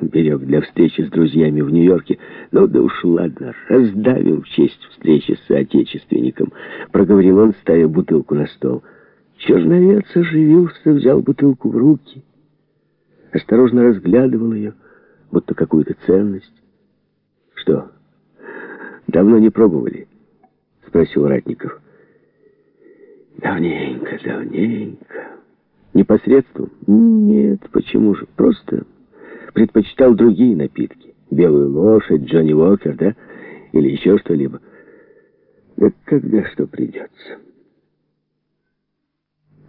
берег для встречи с друзьями в Нью-Йорке. Ну да уж ладно, раздавим в честь встречи с соотечественником, проговорил он, ставя бутылку на стол. Черновец оживился, взял бутылку в руки, осторожно разглядывал ее, будто какую-то ценность. Что, давно не пробовали? Спросил Ратников. Давненько, давненько. Непосредством? Нет, почему же? Просто предпочитал другие напитки. Белую лошадь, Джонни Уокер, да? Или еще что-либо. Да когда что придется.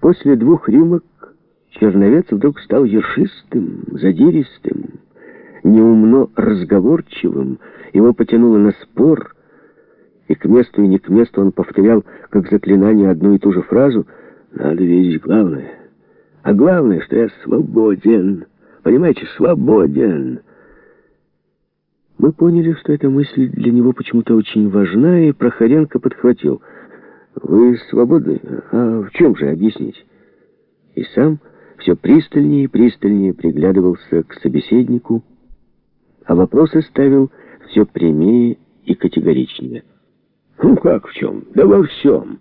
После двух рюмок черновец вдруг стал ершистым, задиристым, неумно разговорчивым. Его потянуло на спор, и к месту и не к месту он повторял, как заклинание, одну и ту же фразу «Надо видеть главное». А главное, что я свободен. Понимаете, свободен. Мы поняли, что эта мысль для него почему-то очень важна, и Проходенко подхватил. «Вы свободны? А в чем же объяснить?» И сам все пристальнее и пристальнее приглядывался к собеседнику, а вопросы ставил все прямее и категоричнее. «Ну как в чем? Да во всем.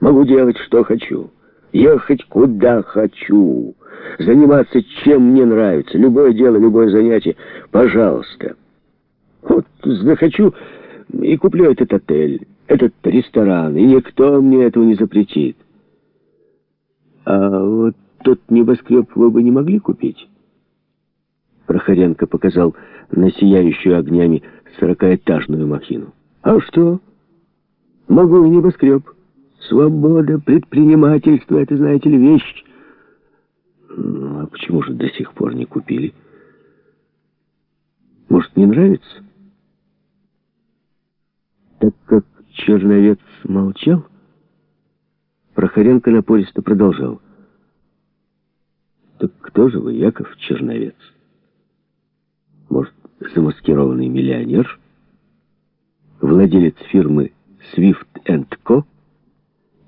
Могу делать, что хочу» ехать куда хочу, заниматься чем мне нравится, любое дело, любое занятие, пожалуйста. Вот захочу и куплю этот отель, этот ресторан, и никто мне этого не запретит. А вот тот небоскреб вы бы не могли купить? Проходенко показал на сияющую огнями сорокаэтажную махину. А что? Могу и небоскреб. Свобода, предпринимательство — это, знаете ли, вещь. Ну, а почему же до сих пор не купили? Может, не нравится? Так как Черновец молчал, Прохоренко напористо продолжал. Так кто же вы, Яков Черновец? Может, замаскированный миллионер? Владелец фирмы Swift Co?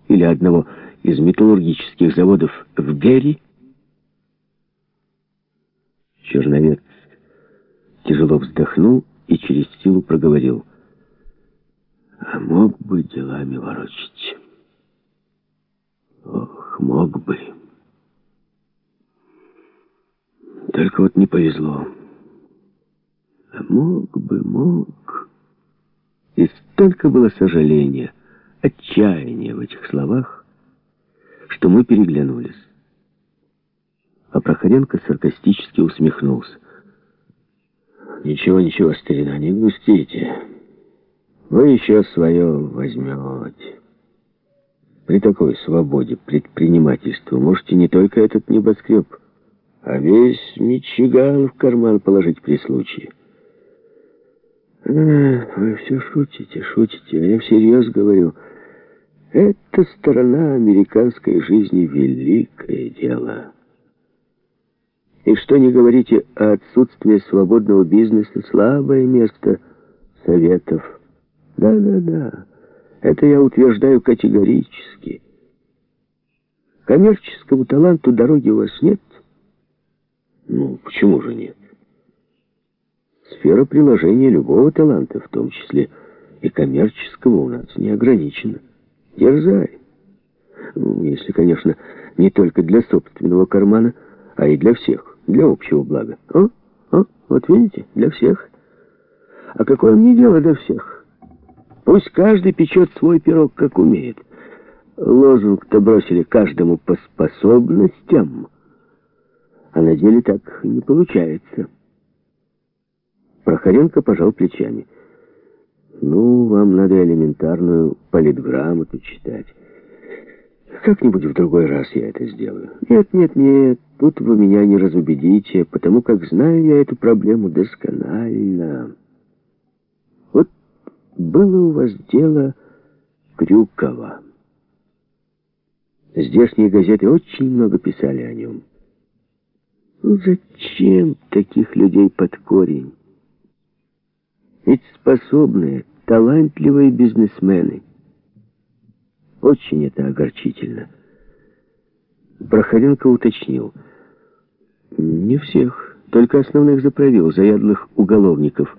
или одного из металлургических заводов в Герри? Черновец тяжело вздохнул и через силу проговорил. А мог бы делами ворочить. Ох, мог бы. Только вот не повезло. А мог бы, мог. И столько было сожаления отчаяние в этих словах, что мы переглянулись. А Проходенко саркастически усмехнулся. «Ничего, ничего, старина, не грустите. Вы еще свое возьмете. При такой свободе предпринимательства можете не только этот небоскреб, а весь Мичиган в карман положить при случае». «Вы все шутите, шутите, а я всерьез говорю». Эта сторона американской жизни — великое дело. И что не говорите о отсутствии свободного бизнеса, слабое место советов. Да-да-да, это я утверждаю категорически. Коммерческому таланту дороги у вас нет? Ну, почему же нет? Сфера приложения любого таланта, в том числе и коммерческого, у нас не ограничена. Дерзай. Ну, если, конечно, не только для собственного кармана, а и для всех, для общего блага. О, о, вот видите, для всех. А какое мне дело до всех? Пусть каждый печет свой пирог, как умеет. Лозунг-то бросили каждому по способностям, а на деле так не получается. Прохоренко пожал плечами. Ну, вам надо элементарную политграмоту читать. Как-нибудь в другой раз я это сделаю. Нет, нет, нет, тут вы меня не разубедите, потому как знаю я эту проблему досконально. Вот было у вас дело Крюкова. Здешние газеты очень много писали о нем. Ну, зачем таких людей под корень? Ведь способные, талантливые бизнесмены. Очень это огорчительно. Проходенко уточнил. Не всех, только основных заправил, заядлых уголовников.